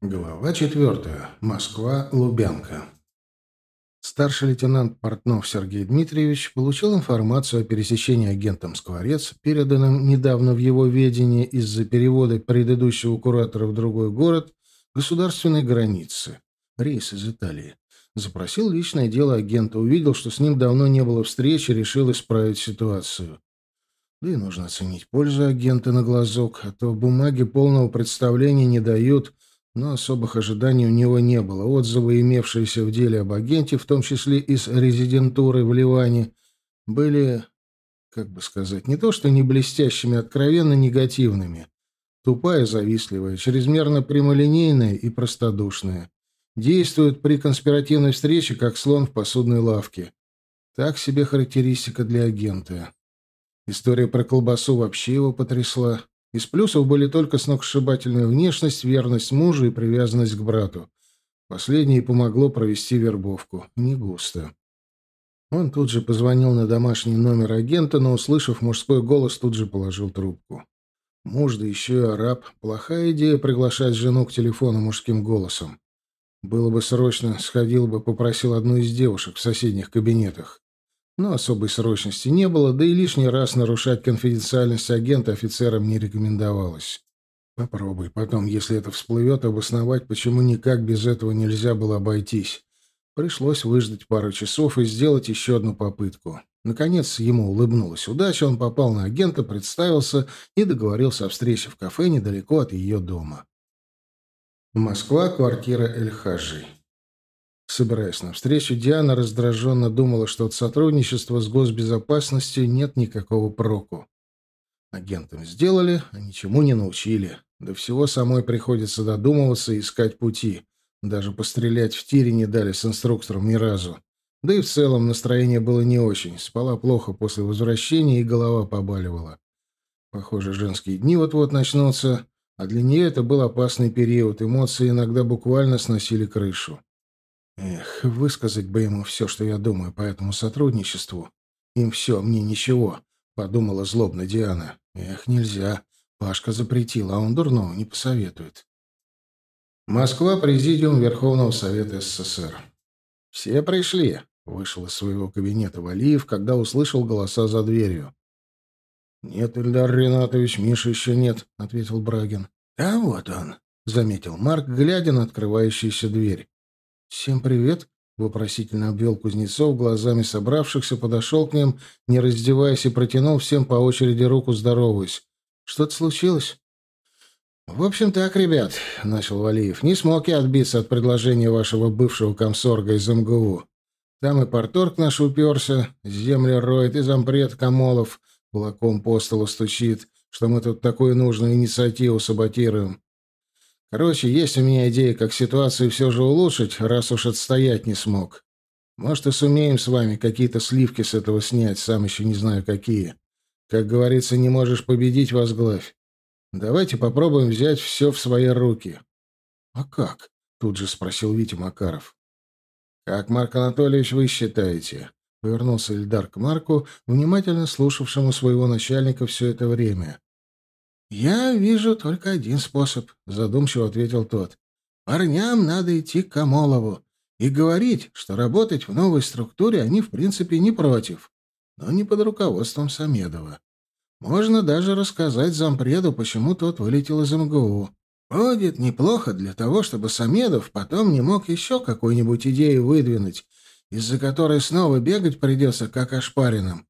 Глава четвертая. Москва. Лубянка. Старший лейтенант Портнов Сергей Дмитриевич получил информацию о пересечении агентом Скворец, переданным недавно в его ведение из-за перевода предыдущего куратора в другой город, государственной границы. Рейс из Италии. Запросил личное дело агента, увидел, что с ним давно не было встречи, решил исправить ситуацию. Да и нужно оценить пользу агента на глазок, а то бумаги полного представления не дают — но особых ожиданий у него не было. Отзывы, имевшиеся в деле об агенте, в том числе из резидентуры в Ливане, были, как бы сказать, не то что не блестящими, а откровенно негативными. Тупая, завистливая, чрезмерно прямолинейная и простодушная. Действует при конспиративной встрече, как слон в посудной лавке. Так себе характеристика для агента. История про колбасу вообще его потрясла. Из плюсов были только сногсшибательная внешность, верность мужу и привязанность к брату. Последнее помогло провести вербовку. Не густо. Он тут же позвонил на домашний номер агента, но, услышав мужской голос, тут же положил трубку. Муж, да еще и араб. Плохая идея приглашать жену к телефону мужским голосом. Было бы срочно, сходил бы, попросил одну из девушек в соседних кабинетах. Но особой срочности не было, да и лишний раз нарушать конфиденциальность агента офицерам не рекомендовалось. Попробуй потом, если это всплывет, обосновать, почему никак без этого нельзя было обойтись. Пришлось выждать пару часов и сделать еще одну попытку. Наконец ему улыбнулась удача, он попал на агента, представился и договорился о встрече в кафе недалеко от ее дома. Москва, квартира Эль-Хаджи. Собираясь на встречу, Диана раздраженно думала, что от сотрудничества с госбезопасностью нет никакого проку. Агентам сделали, а ничему не научили. До всего самой приходится додумываться и искать пути. Даже пострелять в тире не дали с инструктором ни разу. Да и в целом настроение было не очень. Спала плохо после возвращения и голова побаливала. Похоже, женские дни вот-вот начнутся, а для нее это был опасный период. Эмоции иногда буквально сносили крышу. Эх, высказать бы ему все, что я думаю по этому сотрудничеству. Им все, мне ничего, — подумала злобно Диана. Эх, нельзя. Пашка запретил, а он дурного не посоветует. Москва, Президиум Верховного Совета СССР. «Все пришли», — вышел из своего кабинета Валиев, когда услышал голоса за дверью. «Нет, Ильдар Ринатович, Миша еще нет», — ответил Брагин. «А вот он», — заметил Марк, глядя на открывающуюся дверь. «Всем привет!» — вопросительно обвел Кузнецов, глазами собравшихся, подошел к ним, не раздеваясь, и протянул всем по очереди руку, здороваясь. «Что-то случилось?» «В общем так, ребят», — начал Валиев, — «не смог я отбиться от предложения вашего бывшего комсорга из МГУ. Там и порторг наш уперся, земля роет, и зампред Камолов кулаком по столу стучит, что мы тут такую нужную инициативу саботируем. Короче, есть у меня идея, как ситуацию все же улучшить, раз уж отстоять не смог. Может, и сумеем с вами какие-то сливки с этого снять, сам еще не знаю какие. Как говорится, не можешь победить, возглавь. Давайте попробуем взять все в свои руки. — А как? — тут же спросил Витя Макаров. — Как, Марк Анатольевич, вы считаете? — повернулся Ильдар к Марку, внимательно слушавшему своего начальника все это время. «Я вижу только один способ», — задумчиво ответил тот. «Парням надо идти к Камолову и говорить, что работать в новой структуре они в принципе не против, но не под руководством Самедова. Можно даже рассказать зампреду, почему тот вылетел из МГУ. Будет неплохо для того, чтобы Самедов потом не мог еще какую-нибудь идею выдвинуть, из-за которой снова бегать придется, как ошпаренным.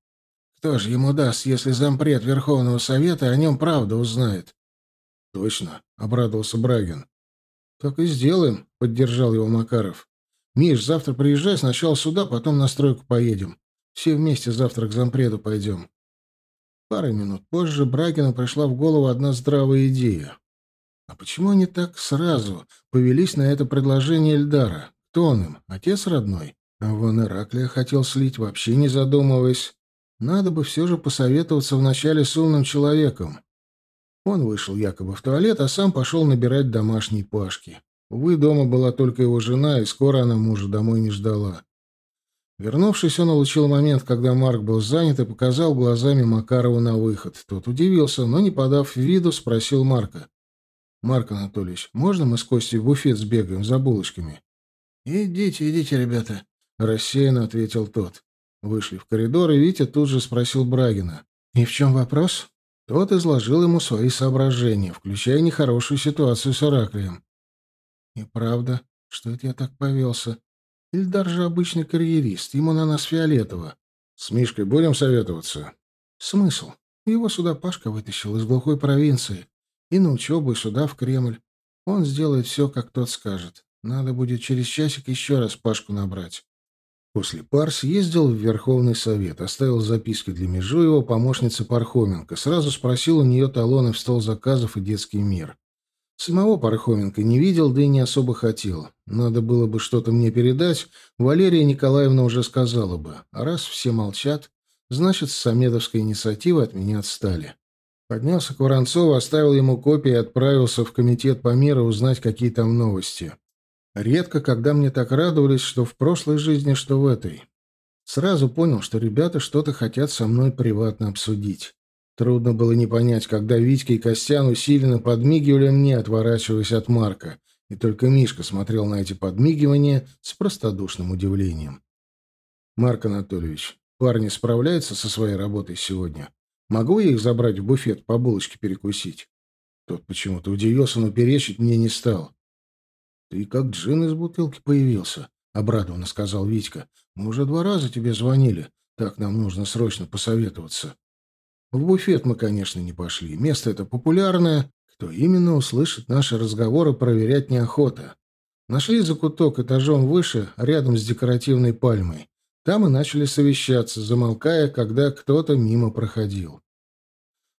Кто же ему даст, если зампред Верховного Совета о нем правду узнает? — Точно, — обрадовался Брагин. — Так и сделаем, — поддержал его Макаров. — Миш, завтра приезжай сначала сюда, потом на стройку поедем. Все вместе завтра к зампреду пойдем. Пару минут позже Брагину пришла в голову одна здравая идея. А почему они так сразу повелись на это предложение Эльдара? Кто он им? Отец родной? А вон Ираклия хотел слить, вообще не задумываясь. Надо бы все же посоветоваться вначале с умным человеком. Он вышел якобы в туалет, а сам пошел набирать домашней Пашки. Увы, дома была только его жена, и скоро она мужа домой не ждала. Вернувшись, он улучил момент, когда Марк был занят, и показал глазами Макарову на выход. Тот удивился, но, не подав виду, спросил Марка. Марк Анатольевич, можно мы с Костей в буфет сбегаем за булочками? Идите, идите, ребята, рассеянно ответил тот. Вышли в коридор, и Витя тут же спросил Брагина. «И в чем вопрос?» Тот изложил ему свои соображения, включая нехорошую ситуацию с Ираклием. «И правда, что это я так повелся? Ильдар же обычный карьерист, ему на нас фиолетово. С Мишкой будем советоваться?» «Смысл? Его сюда Пашка вытащил из глухой провинции. И на учебу, и сюда, в Кремль. Он сделает все, как тот скажет. Надо будет через часик еще раз Пашку набрать. После пар съездил в Верховный Совет, оставил записки для Межуева помощницы Пархоменко, сразу спросил у нее талоны в стол заказов и детский мир. Самого Пархоменко не видел, да и не особо хотел. Надо было бы что-то мне передать, Валерия Николаевна уже сказала бы. А раз все молчат, значит, с Самедовской инициативы от меня отстали. Поднялся к Воронцову, оставил ему копии и отправился в комитет по миру узнать, какие там новости. Редко, когда мне так радовались, что в прошлой жизни, что в этой. Сразу понял, что ребята что-то хотят со мной приватно обсудить. Трудно было не понять, когда Витька и Костян усиленно подмигивали мне, отворачиваясь от Марка, и только Мишка смотрел на эти подмигивания с простодушным удивлением. «Марк Анатольевич, парни справляются со своей работой сегодня? Могу я их забрать в буфет по булочке перекусить?» Тот почему-то удивился, но перечить мне не стал. «Ты как джин из бутылки появился», — обрадованно сказал Витька. «Мы уже два раза тебе звонили. Так нам нужно срочно посоветоваться». В буфет мы, конечно, не пошли. Место это популярное. Кто именно услышит наши разговоры, проверять неохота. Нашли закуток этажом выше, рядом с декоративной пальмой. Там и начали совещаться, замолкая, когда кто-то мимо проходил.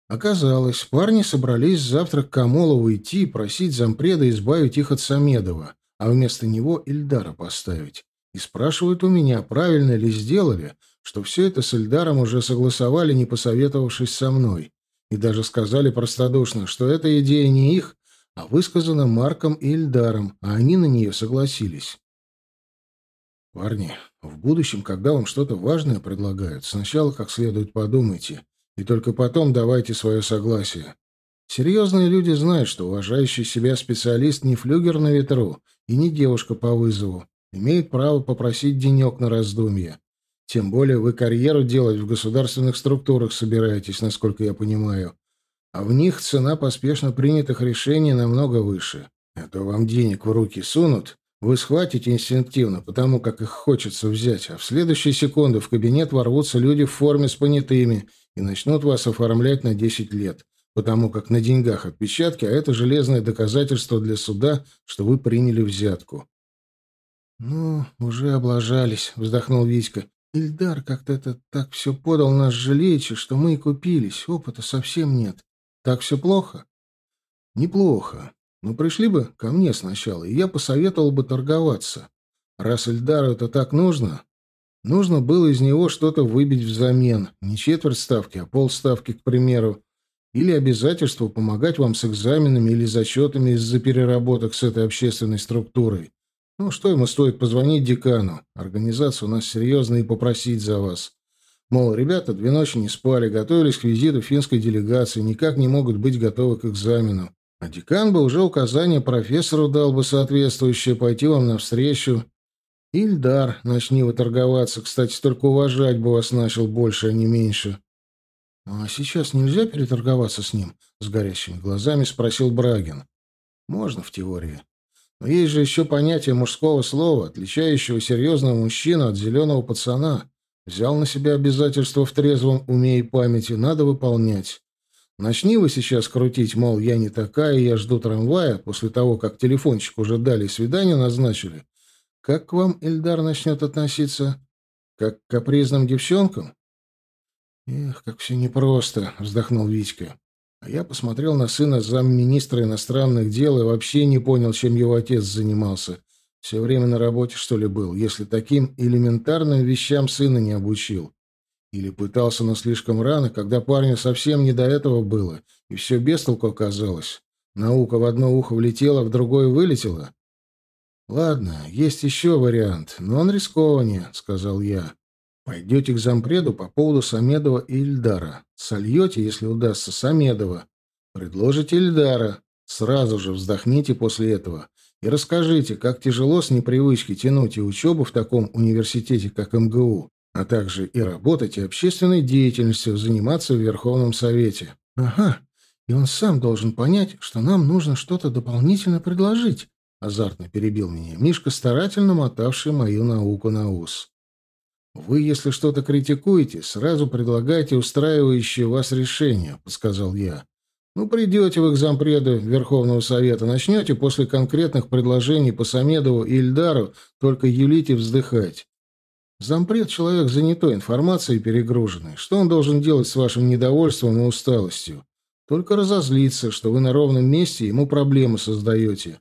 Оказалось, парни собрались завтра к Камолову идти и просить зампреда избавить их от Самедова, а вместо него Ильдара поставить. И спрашивают у меня, правильно ли сделали, что все это с Ильдаром уже согласовали, не посоветовавшись со мной. И даже сказали простодушно, что эта идея не их, а высказана Марком и Ильдаром, а они на нее согласились. «Парни, в будущем, когда вам что-то важное предлагают, сначала как следует подумайте, и только потом давайте свое согласие. Серьезные люди знают, что уважающий себя специалист не флюгер на ветру и не девушка по вызову. Имеет право попросить денек на раздумье. Тем более вы карьеру делать в государственных структурах собираетесь, насколько я понимаю. А в них цена поспешно принятых решений намного выше. А то вам денег в руки сунут, вы схватите инстинктивно, потому как их хочется взять, а в следующую секунду в кабинет ворвутся люди в форме с понятыми и начнут вас оформлять на 10 лет, потому как на деньгах отпечатки, а это железное доказательство для суда, что вы приняли взятку. «Ну, уже облажались», — вздохнул Витька. «Ильдар как-то это так все подал нас жалеючи, что мы и купились. Опыта совсем нет. Так все плохо?» «Неплохо. Но пришли бы ко мне сначала, и я посоветовал бы торговаться. Раз Ильдару это так нужно, Нужно было из него что-то выбить взамен. Не четверть ставки, а полставки, к примеру. Или обязательство помогать вам с экзаменами или зачетами из-за переработок с этой общественной структурой. Ну, что ему стоит позвонить декану? Организация у нас серьезная и попросить за вас. Мол, ребята две ночи не спали, готовились к визиту финской делегации, никак не могут быть готовы к экзамену. А декан бы уже указание профессору дал бы соответствующее пойти вам навстречу Ильдар, начни вы торговаться. Кстати, только уважать бы вас начал больше, а не меньше. — А сейчас нельзя переторговаться с ним? — с горящими глазами спросил Брагин. — Можно в теории. Но есть же еще понятие мужского слова, отличающего серьезного мужчину от зеленого пацана. Взял на себя обязательства в трезвом уме и памяти, надо выполнять. Начни вы сейчас крутить, мол, я не такая, я жду трамвая, после того, как телефончик уже дали и свидание назначили, как к вам Эльдар начнет относиться? Как к капризным девчонкам? Эх, как все непросто, вздохнул Витька. А я посмотрел на сына замминистра иностранных дел и вообще не понял, чем его отец занимался. Все время на работе, что ли, был, если таким элементарным вещам сына не обучил. Или пытался, но слишком рано, когда парню совсем не до этого было, и все без толку оказалось. Наука в одно ухо влетела, в другое вылетела. «Ладно, есть еще вариант, но он рискованнее», — сказал я. «Пойдете к зампреду по поводу Самедова и Ильдара. Сольете, если удастся, Самедова. Предложите Ильдара. Сразу же вздохните после этого и расскажите, как тяжело с непривычки тянуть и учебу в таком университете, как МГУ, а также и работать, и общественной деятельностью заниматься в Верховном Совете. Ага, и он сам должен понять, что нам нужно что-то дополнительно предложить, азартно перебил меня Мишка, старательно мотавший мою науку на ус. Вы, если что-то критикуете, сразу предлагайте устраивающее вас решение, подсказал я. Ну, придете вы к зампреду Верховного Совета, начнете после конкретных предложений по Самедову и Ильдару только юлить и вздыхать. Зампред — человек занятой информацией перегруженный. Что он должен делать с вашим недовольством и усталостью? Только разозлиться, что вы на ровном месте ему проблемы создаете.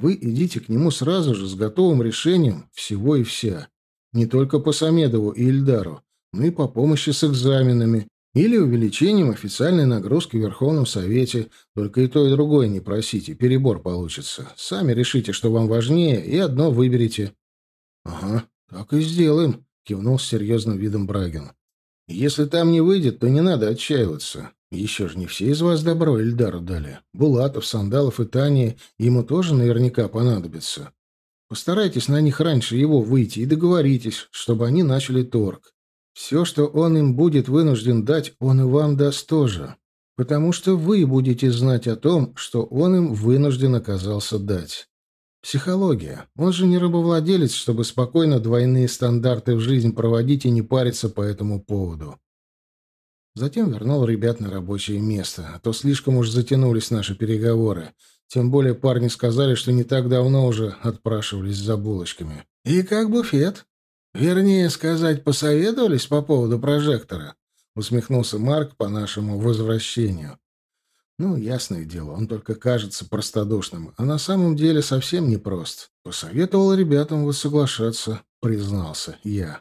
Вы идите к нему сразу же с готовым решением всего и вся. Не только по Самедову и Ильдару, но и по помощи с экзаменами или увеличением официальной нагрузки в Верховном Совете. Только и то, и другое не просите, перебор получится. Сами решите, что вам важнее, и одно выберите. — Ага, так и сделаем, — кивнул с серьезным видом Брагин. — Если там не выйдет, то не надо отчаиваться. Еще же не все из вас добро Эльдару дали. Булатов, Сандалов и Таня ему тоже наверняка понадобится. Постарайтесь на них раньше его выйти и договоритесь, чтобы они начали торг. Все, что он им будет вынужден дать, он и вам даст тоже. Потому что вы будете знать о том, что он им вынужден оказался дать. Психология. Он же не рабовладелец, чтобы спокойно двойные стандарты в жизнь проводить и не париться по этому поводу. Затем вернул ребят на рабочее место, а то слишком уж затянулись наши переговоры. Тем более парни сказали, что не так давно уже отпрашивались за булочками. «И как буфет?» «Вернее сказать, посоветовались по поводу прожектора?» — усмехнулся Марк по нашему возвращению. «Ну, ясное дело, он только кажется простодушным, а на самом деле совсем непрост. Посоветовал ребятам вот соглашаться», — признался я.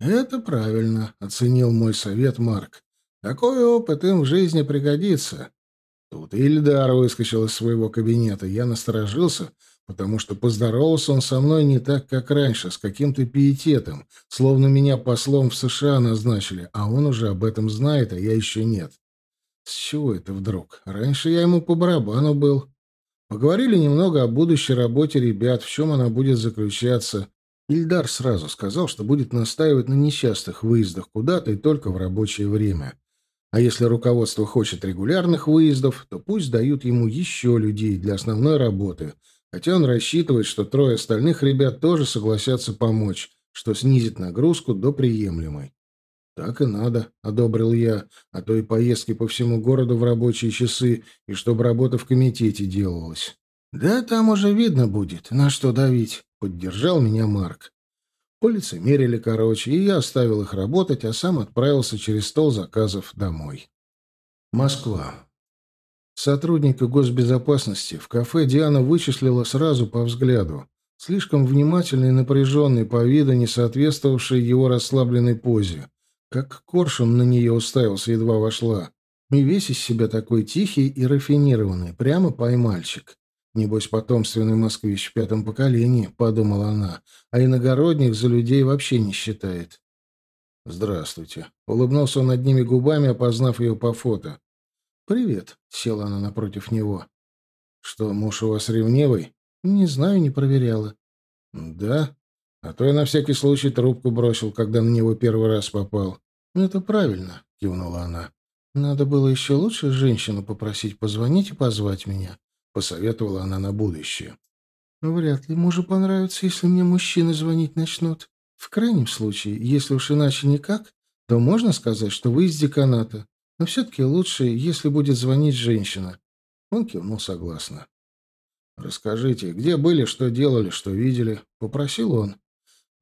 «Это правильно», — оценил мой совет Марк. Такой опыт им в жизни пригодится. Тут Ильдар выскочил из своего кабинета. Я насторожился, потому что поздоровался он со мной не так, как раньше, с каким-то пиететом, словно меня послом в США назначили, а он уже об этом знает, а я еще нет. С чего это вдруг? Раньше я ему по барабану был. Поговорили немного о будущей работе ребят, в чем она будет заключаться. Ильдар сразу сказал, что будет настаивать на несчастных выездах куда-то и только в рабочее время. А если руководство хочет регулярных выездов, то пусть дают ему еще людей для основной работы, хотя он рассчитывает, что трое остальных ребят тоже согласятся помочь, что снизит нагрузку до приемлемой. «Так и надо», — одобрил я, а то и поездки по всему городу в рабочие часы, и чтобы работа в комитете делалась. «Да там уже видно будет, на что давить», — поддержал меня Марк. Полицемерили, короче, и я оставил их работать, а сам отправился через стол заказов домой. Москва. Сотрудника госбезопасности в кафе Диана вычислила сразу по взгляду. Слишком внимательный и напряженный по виду, не соответствовавший его расслабленной позе. Как коршун на нее уставился, едва вошла. И весь из себя такой тихий и рафинированный, прямо поймальчик. Небось, потомственный москвич в пятом поколении, — подумала она, — а иногородних за людей вообще не считает. «Здравствуйте», — улыбнулся он одними губами, опознав ее по фото. «Привет», — села она напротив него. «Что, муж у вас ревнивый?» «Не знаю, не проверяла». «Да? А то я на всякий случай трубку бросил, когда на него первый раз попал». «Это правильно», — кивнула она. «Надо было еще лучше женщину попросить позвонить и позвать меня посоветовала она на будущее. Вряд ли мужу понравится, если мне мужчины звонить начнут. В крайнем случае, если уж иначе никак, то можно сказать, что вы из деканата. Но все-таки лучше, если будет звонить женщина. Он кивнул согласно. «Расскажите, где были, что делали, что видели?» — попросил он.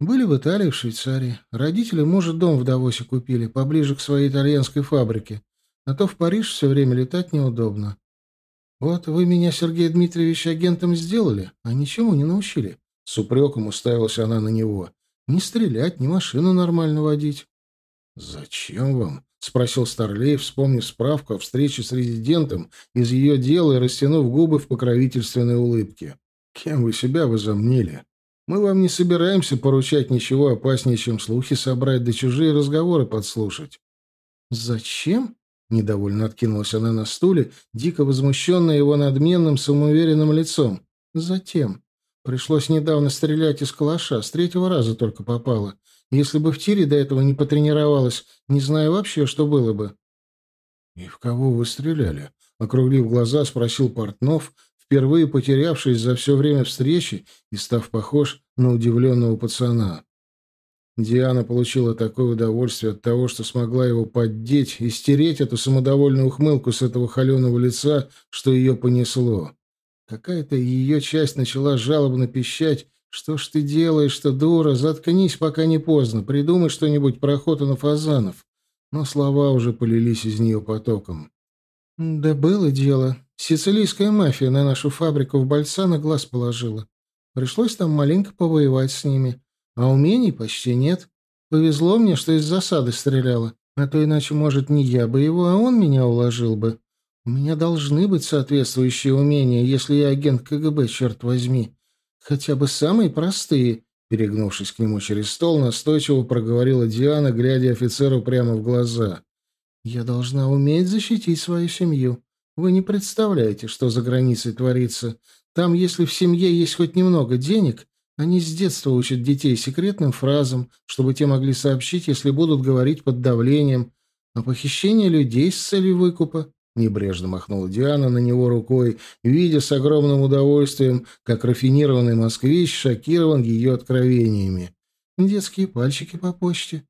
«Были в Италии, в Швейцарии. Родители мужа дом в Давосе купили, поближе к своей итальянской фабрике. А то в Париж все время летать неудобно. «Вот вы меня, Сергей Дмитриевич, агентом сделали, а ничему не научили». С упреком уставилась она на него. «Не стрелять, ни машину нормально водить». «Зачем вам?» — спросил Старлей, вспомнив справку о встрече с резидентом из ее дела и растянув губы в покровительственной улыбке. «Кем вы себя возомнили? Мы вам не собираемся поручать ничего опаснее, чем слухи собрать да чужие разговоры подслушать». «Зачем?» Недовольно откинулась она на стуле, дико возмущенная его надменным, самоуверенным лицом. Затем. Пришлось недавно стрелять из калаша, с третьего раза только попало. Если бы в тире до этого не потренировалась, не знаю вообще, что было бы. — И в кого вы стреляли? — округлив глаза, спросил Портнов, впервые потерявшись за все время встречи и став похож на удивленного пацана. Диана получила такое удовольствие от того, что смогла его поддеть и стереть эту самодовольную ухмылку с этого холеного лица, что ее понесло. Какая-то ее часть начала жалобно пищать. «Что ж ты делаешь что дура? Заткнись, пока не поздно. Придумай что-нибудь про охоту на фазанов». Но слова уже полились из нее потоком. «Да было дело. Сицилийская мафия на нашу фабрику в Бальсана глаз положила. Пришлось там маленько повоевать с ними. А умений почти нет. Повезло мне, что из засады стреляла. А то иначе, может, не я бы его, а он меня уложил бы. У меня должны быть соответствующие умения, если я агент КГБ, черт возьми. Хотя бы самые простые. Перегнувшись к нему через стол, настойчиво проговорила Диана, глядя офицеру прямо в глаза. «Я должна уметь защитить свою семью. Вы не представляете, что за границей творится. Там, если в семье есть хоть немного денег, они с детства учат детей секретным фразам, чтобы те могли сообщить, если будут говорить под давлением. А похищение людей с целью выкупа Небрежно махнула Диана на него рукой, видя с огромным удовольствием, как рафинированный москвич шокирован ее откровениями. «Детские пальчики по почте».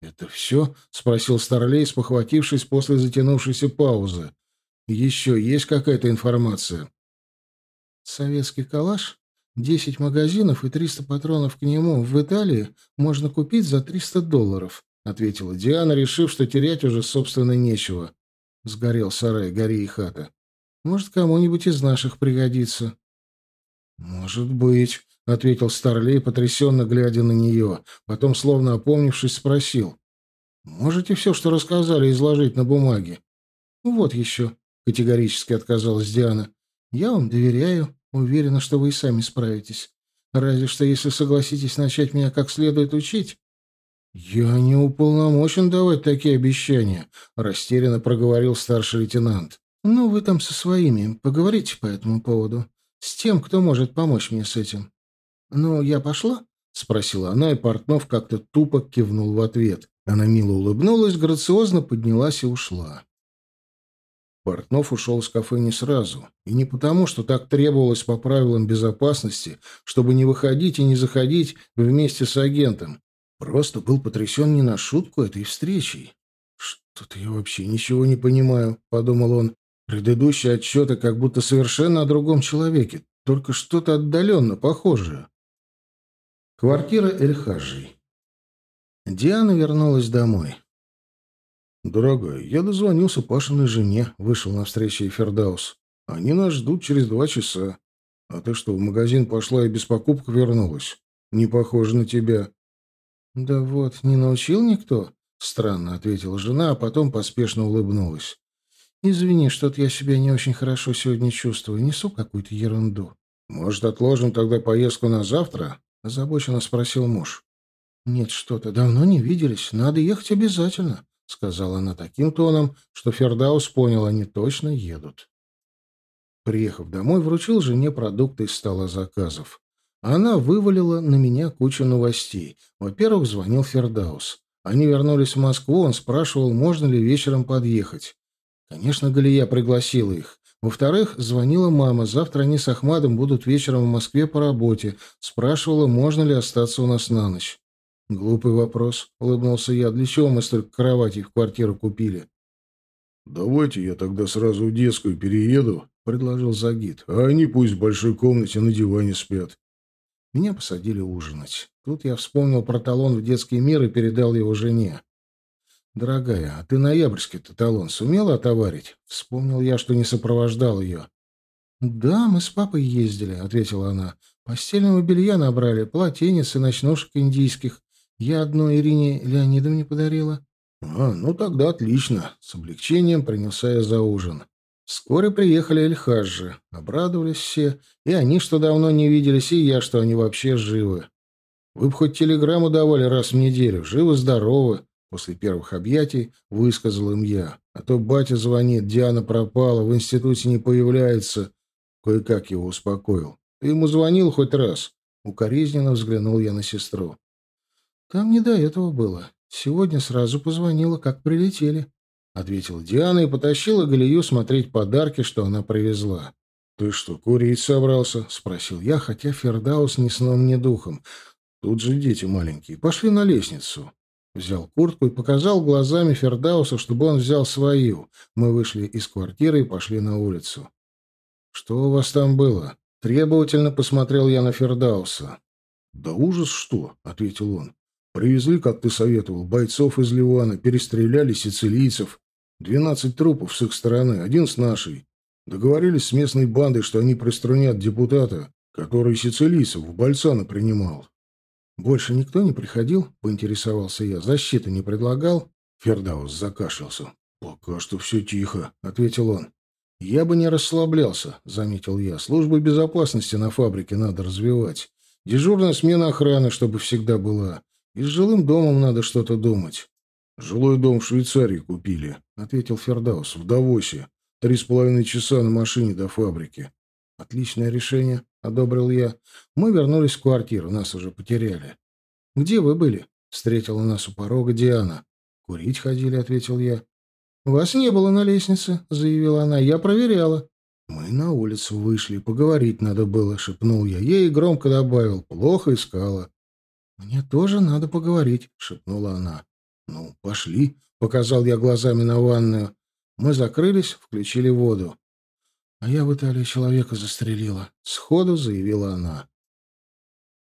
«Это все?» — спросил Старлей, спохватившись после затянувшейся паузы. «Еще есть какая-то информация?» «Советский калаш, десять магазинов и триста патронов к нему в Италии можно купить за триста долларов», — ответила Диана, решив, что терять уже, собственно, нечего. Сгорел сарай, гори и хата. Может, кому-нибудь из наших пригодится. Может быть, ответил Старлей, потрясенно глядя на нее. Потом, словно опомнившись, спросил. Можете все, что рассказали, изложить на бумаге? Вот еще, категорически отказалась Диана. Я вам доверяю, уверена, что вы и сами справитесь. Разве что если согласитесь начать меня как следует учить, «Я не уполномочен давать такие обещания», — растерянно проговорил старший лейтенант. «Ну, вы там со своими поговорите по этому поводу. С тем, кто может помочь мне с этим». «Ну, я пошла?» — спросила она, и Портнов как-то тупо кивнул в ответ. Она мило улыбнулась, грациозно поднялась и ушла. Портнов ушел из кафе не сразу. И не потому, что так требовалось по правилам безопасности, чтобы не выходить и не заходить вместе с агентом. Просто был потрясен не на шутку этой встречей. «Что-то я вообще ничего не понимаю», — подумал он. «Предыдущие отчеты как будто совершенно о другом человеке, только что-то отдаленно похожее». Квартира Эльхажей. Диана вернулась домой. «Дорогая, я дозвонился Пашиной жене», — вышел на встречу Фердаус. «Они нас ждут через два часа. А ты что, в магазин пошла и без покупок вернулась? Не похоже на тебя». «Да вот, не научил никто?» — странно ответила жена, а потом поспешно улыбнулась. «Извини, что-то я себя не очень хорошо сегодня чувствую. Несу какую-то ерунду». «Может, отложим тогда поездку на завтра?» — озабоченно спросил муж. «Нет, что-то, давно не виделись. Надо ехать обязательно», — сказала она таким тоном, что Фердаус понял, они точно едут. Приехав домой, вручил жене продукты из стола заказов. Она вывалила на меня кучу новостей. Во-первых, звонил Фердаус. Они вернулись в Москву, он спрашивал, можно ли вечером подъехать. Конечно, Галия пригласила их. Во-вторых, звонила мама. Завтра они с Ахмадом будут вечером в Москве по работе. Спрашивала, можно ли остаться у нас на ночь. «Глупый вопрос», — улыбнулся я. «Для чего мы столько кроватей в квартиру купили?» «Давайте я тогда сразу в детскую перееду», — предложил Загид. «А они пусть в большой комнате на диване спят. Меня посадили ужинать. Тут я вспомнил про талон в детский мир и передал его жене. «Дорогая, а ты ноябрьский-то талон сумела отоварить?» Вспомнил я, что не сопровождал ее. «Да, мы с папой ездили», — ответила она. «Постельного белья набрали, полотенец и ночнушек индийских. Я одно Ирине Леонидовне подарила». «А, ну тогда отлично». С облегчением принялся я за ужин. Вскоре приехали Эльхаджи. Обрадовались все. И они, что давно не виделись, и я, что они вообще живы. Вы бы хоть телеграмму давали раз в неделю. Живы-здоровы. После первых объятий высказал им я. А то батя звонит, Диана пропала, в институте не появляется. Кое-как его успокоил. Ты ему звонил хоть раз? Укоризненно взглянул я на сестру. Там не до этого было. Сегодня сразу позвонила, как прилетели. — ответила Диана и потащила Галию смотреть подарки, что она привезла. «Ты что, курить собрался?» — спросил я, хотя Фердаус ни сном, ни духом. «Тут же дети маленькие. Пошли на лестницу». Взял куртку и показал глазами Фердауса, чтобы он взял свою. Мы вышли из квартиры и пошли на улицу. «Что у вас там было?» Требовательно посмотрел я на Фердауса. «Да ужас что!» — ответил он. «Привезли, как ты советовал, бойцов из Ливана, перестреляли сицилийцев. Двенадцать трупов с их стороны, один с нашей. Договорились с местной бандой, что они приструнят депутата, который сицилийцев в Бальцана принимал. «Больше никто не приходил?» — поинтересовался я. «Защиты не предлагал?» Фердаус закашлялся. «Пока что все тихо», — ответил он. «Я бы не расслаблялся», — заметил я. «Службу безопасности на фабрике надо развивать. Дежурная смена охраны, чтобы всегда была. И с жилым домом надо что-то думать». «Жилой дом в Швейцарии купили», — ответил Фердаус. «В Давосе. Три с половиной часа на машине до фабрики». «Отличное решение», — одобрил я. «Мы вернулись в квартиру, нас уже потеряли». «Где вы были?» — встретила нас у порога Диана. «Курить ходили», — ответил я. «Вас не было на лестнице», — заявила она. «Я проверяла». «Мы на улицу вышли, поговорить надо было», — шепнул я ей и громко добавил. «Плохо искала». «Мне тоже надо поговорить», — шепнула она. «Ну, пошли», — показал я глазами на ванную. Мы закрылись, включили воду. «А я в Италии человека застрелила», — сходу заявила она.